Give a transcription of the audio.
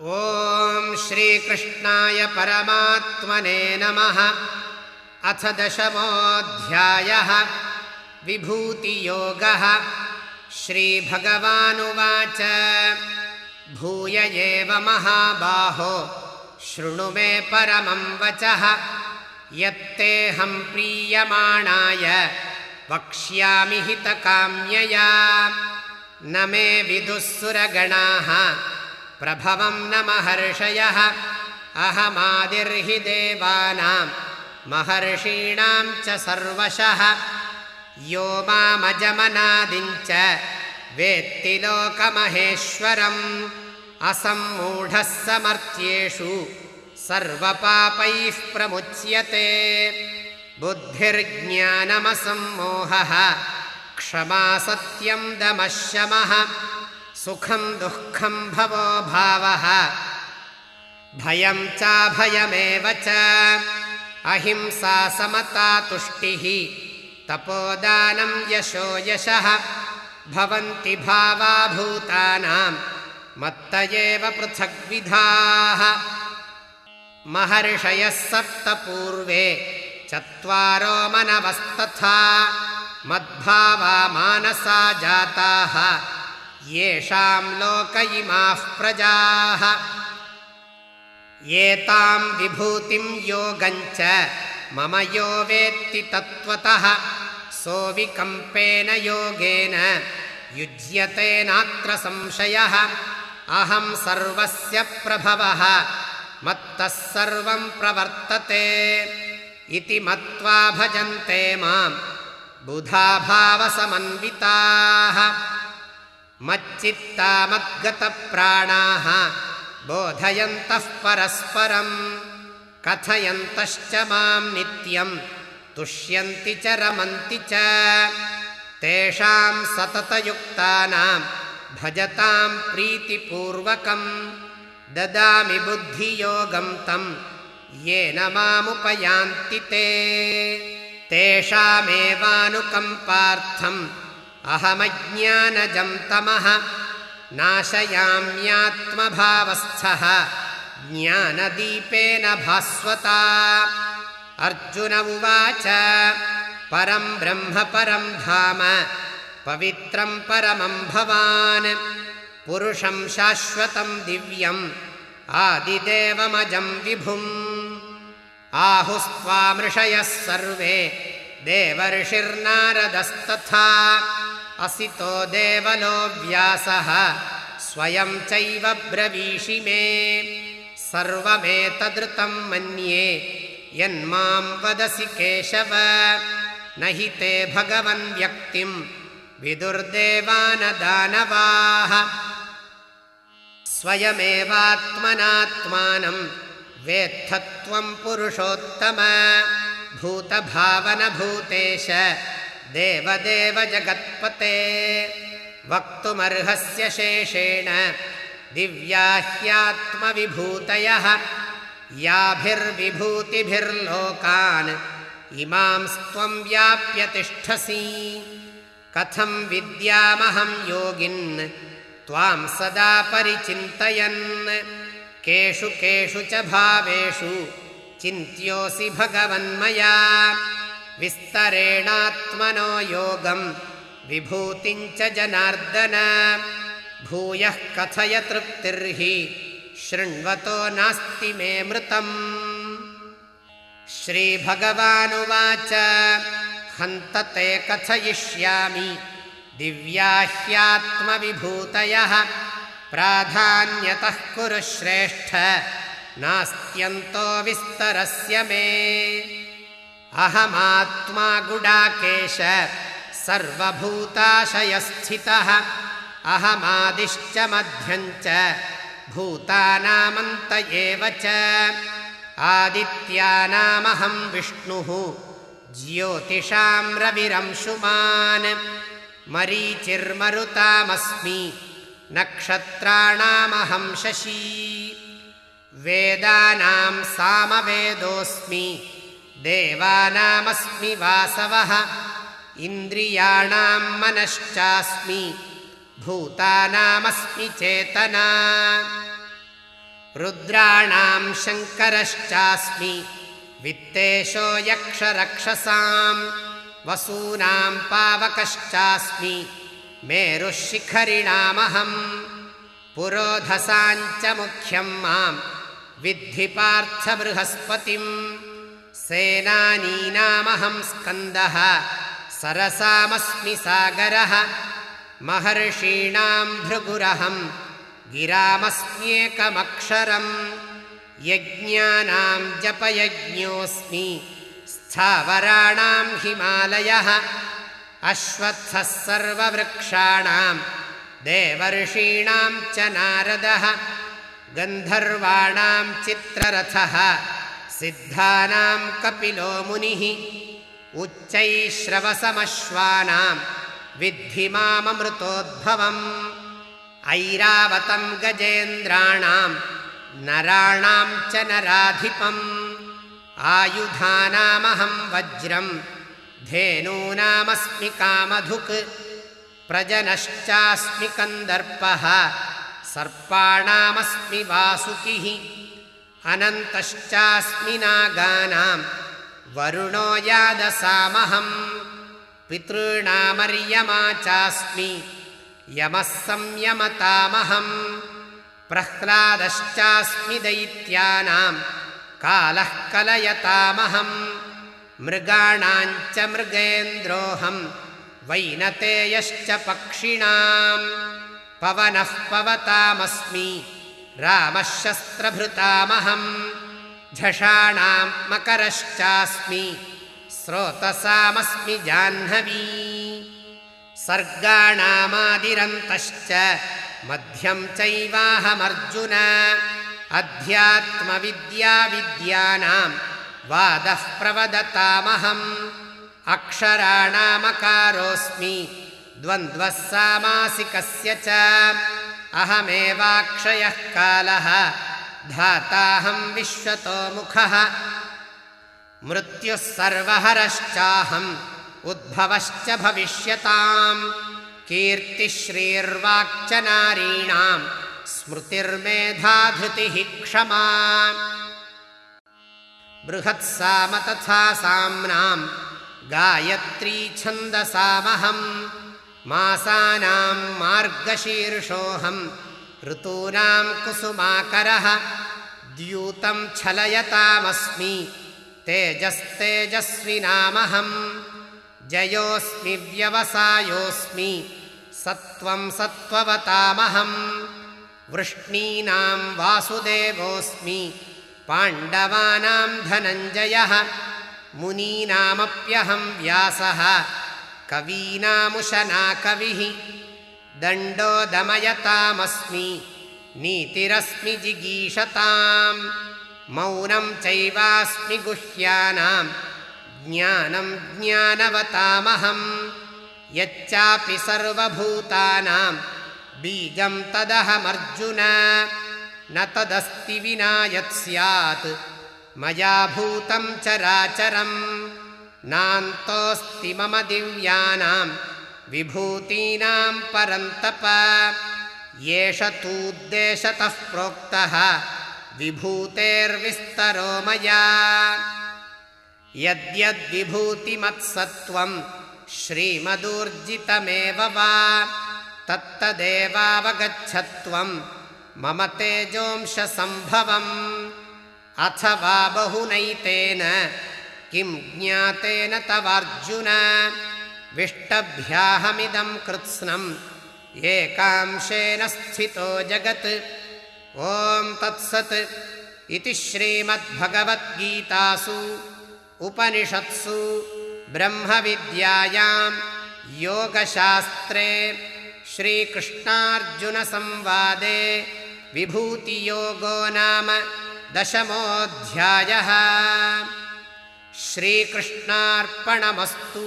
ॐ श्रीकृष्णाय परमात्मने नमः। अथ दशमोऽध्यायः। विभूतियोगः। श्रीभगवानुवाच। भूय एव महाबाहो शृणु मे परमं वचः। यत्तेऽहं प्रीयमाणाय वक्ष्यामि हितकाम्यया। न मे विदुःसुरगणाः प्रभवं न महर्षयः अहमादिर्हि देवानां महर्षीणां च सर्वशः। यो मामजमनादिञ्च वेत्ति लोकमहेश्वरम्। असम्मूढः समर्थ्येषु सर्वपापैः प्रमुच्यते। बुद्धिर्ज्ञानमसम्मोहः क्षमा सत्यं दमशमः सुखं दुःखं भवो भावः। भयं चाभयमेव च। अहिंसा समता तुष्टिः। तपोदानं यशो यशः। भवन्ति भावाभूतानां। मत्त एव पृथग्विधाः। महर्षयः सप्तपूर्वे चत्वारो मनवस्तथा। मद्भावा मानसा जाताः येषां लोक इमाः प्रजाः। एतां विभूतिं योगञ्च मम यो वेत्ति तत्त्वतः। सोऽविकम्पेन योगेन युज्यते नात्र संशयः। अहं सर्वस्य प्रभवः मत्तः सर्वं प्रवर्तते। इति मत्वा भजन्ते मां बुधाभावसमन्विताः मच्चित्ता मद्गतप्राणाः बोधयन्तः परस्परम् कथयन्तश्च मां नित्यं तुष्यन्ति च रमन्ति च। तेषां सततयुक्तानां भजतां प्रीतिपूर्वकं ददामि बुद्धियोगं तं येन मामुपयान्ति ते। तेषामेवानुकम्पार्थम् अहमज्ञानजं तमः। नाशयाम्यात्मभावस्थः। ज्ञानदीपेन भास्वता। अर्जुन उवाच परं ब्रह्म परं धाम पवित्रं परमं भवान्। पुरुषं शाश्वतं दिव्यम् आदिदेवमजं विभुम्। आहुस्त्वामृषयः सर्वे देवर्षिर्नारदस्तथा असितो देवलो व्यासः स्वयं चैव ब्रवीषि मे। सर्वमेतदृतं मन्ये यन्मां वदसि केशव। न हि ते भगवन् व्यक्तिं विदुर्देवानदानवाः। स्वयमेवात्मनात्मानं वेत्थत्वं पुरुषोत्तम। भूतभावनभूतेश देवदेव जगत्पते वक्तुमर्हस्य शेषेण दिव्या ह्यात्मविभूतयः याभिर्विभूतिभिर्लोकान् इमां स्त्वं व्याप्य तिष्ठसि। कथं विद्यामहं योगिन् त्वां सदा परिचिन्तयन्। केषु केषु च भावेषु चिन्त्योऽसि भगवन्मया विस्तरेणात्मनो योगं विभूतिञ्च जनार्दन। भूयः कथय तृप्तिर्हि। शृण्वतो नास्ति मे मृतम्। श्रीभगवानुवाच। हन्त ते कथयिष्यामि। दिव्या ह्यात्मविभूतयः। प्राधान्यतः कुरु श्रेष्ठ। नास्त्यन्तो विस्तरस्य मे अहमात्मा गुडाकेश सर्वभूताशयस्थितः अहमादिश्च मध्यञ्च भूतानामन्त एव च। आदित्यानामहं विष्णुः ज्योतिषां रविरंशुमान् मरीचिर्मरुतामस्मि नक्षत्राणामहं शशी। वेदानां सामवेदोऽस्मि देवानामस्मि वासवः। इन्द्रियाणां मनश्चास्मि भूतानामस्मि चेतना। रुद्राणां शङ्करश्चास्मि वित्तेशो यक्षरक्षसां वसूनां पावकश्चास्मि मेरुशिखरिणामहम्। पुरोधसाञ्च मुख्यं मां विद्धि पार्थबृहस्पतिं सेनानीनामहं स्कन्दः सरसामस्मि सागरः महर्षीणां भृगुरहं गिरामस्म्येकमक्षरम् यज्ञानां जपयज्ञोऽस्मि स्थावराणां हिमालयः अश्वत्थः सर्ववृक्षाणां देवर्षीणां च नारदः गन्धर्वाणां चित्ररथः सिद्धानां कपिलो मुनिः उच्चैश्रवसमश्वानां विद्धि माममृतोद्भवम्। ऐरावतं गजेन्द्राणां नराणां च नराधिपम्। आयुधानामहं वज्रं धेनूनामस्मि कामधुक् प्रजनश्चास्मि कन्दर्पः सर्पाणामस्मि वासुकिः अनन्तश्चास्मि नागानां वरुणो यादसामहम् पितॄणामर्यमा चास्मि यमः संयमतामहम् प्रह्लादश्चास्मि दैत्यानां कालः कलयतामहम् मृगाणाञ्च मृगेन्द्रोऽहं वैनतेयश्च पक्षिणां पवनः पवतामस्मि रामः शस्त्रभृतामहम् झषाणां मकरश्चास्मि स्रोतसामस्मि जाह्नवी। सर्गाणामादिरन्तश्च मध्यं चैवाहमर्जुन। अध्यात्मविद्याविद्यानां वादः प्रवदतामहम्। अक्षराणामकारोऽस्मि द्वन्द्वः सामासिकस्य च अहमेवाक्षयः कालः। धाताहं विश्वतोमुखः मृत्युः सर्वहरश्चाहम् उद्भवश्च भविष्यताम्। कीर्तिश्रीर्वाक्च नारीणां स्मृतिर्मेधाधृतिः क्षमा। बृहत्साम तथा साम्नां गायत्री छन्दसामहम् मासानां मार्गशीर्षोऽहं ऋतूनां कुसुमाकरः द्यूतं छलयतामस्मि तेजस्तेजस्विनामहम् जयोऽस्मि व्यवसायोऽस्मि सत्त्वं सत्त्ववतामहम् वृष्णीनां वासुदेवोऽस्मि पाण्डवानां धनञ्जयः मुनीनामप्यहं व्यासः कवीनामुशना कविः दण्डो दमयतामस्मि नीतिरस्मि जिगीषताम्। मौनं चैवास्मि गुह्यानां ज्ञानं ज्ञानवतामहम्। यच्चापि सर्वभूतानां बीजं तदहमर्जुन। न तदस्ति विना यत् स्यात् मया भूतं चराचरम् नान्तोऽस्ति मम दिव्यानां विभूतीनां परन्तप। एष तूद्देशतः प्रोक्तः विभूतेर्विस्तरो मया। यद्यद्विभूतिमत्सत्त्वं श्रीमदूर्जितमेव वा तत्तदेवावगच्छत्वं मम तेजोंशसम्भवम्। अथ वा बहुनैतेन किं ज्ञातेन तवार्जुन? विष्टभ्याहमिदं कृत्स्नम् एकांशेन स्थितो जगत्। ॐ तत्सत् इति श्रीमद्भगवद्गीतासु उपनिषत्सु ब्रह्मविद्यायां योगशास्त्रे श्रीकृष्णार्जुनसंवादे विभूतियोगो नाम दशमोऽध्यायः श्रीकृष्णार्पणमस्तु